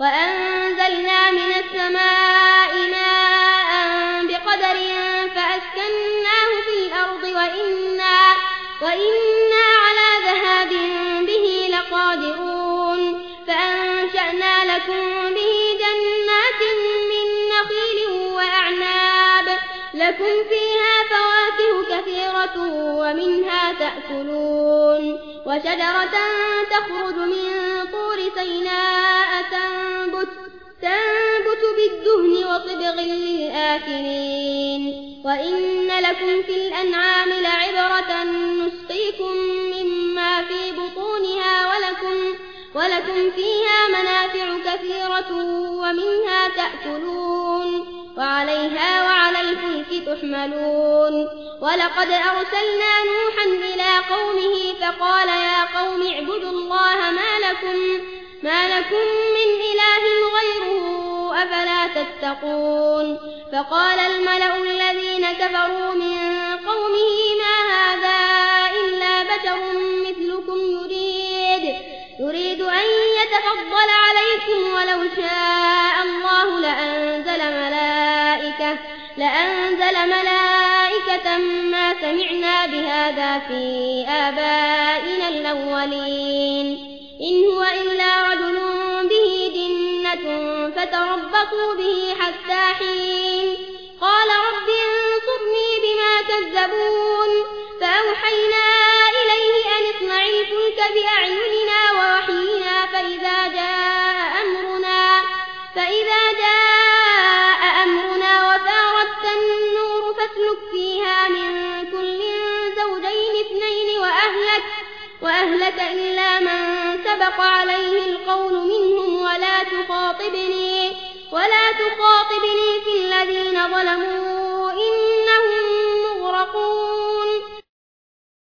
وأنزلنا من السماء ماء بقدر فأسكناه في الأرض وإنا, وإنا على ذهاب به لقادرون فأنشأنا لكم به جنات من نخيل وأعناب لكم فيها فواكه كثيرة ومنها تأكلون وشجرة تخرج من تنبت بالدهن وصبغ للآكلين. وإن لكم في الأنعام لعبرة نسقيكم مما في بطونها ولكم, ولكم فيها منافع كثيرة ومنها تأكلون. وعليها وعلى الفلك تحملون. ولقد أرسلنا نوحا إلى قومه فقال يا قوم اعبدوا الله ما لكم, ما لكم من إله تتقون فقال الملأ الذين كفروا من قومه ما هذا إلا بشر مثلكم يريد, يريد أن يتفضل عليكم ولو شاء الله لأنزل ملائكة, لأنزل ملائكة ما سمعنا بهذا في آبائنا الأولين. إن هو إلا فتربطوا به حتى حين. قال رب انصرني بما كذبون. فأوحينا إليه أن اصنع الفلك بأعيننا ووحينا فإذا جاء أمرنا, فإذا جاء أمرنا وفارت النور فاسلك فيها من كل زوجين اثنين وأهلك, وأهلك إلا من سبق عليه القول منهم. تخاطبني في الذين ظلموا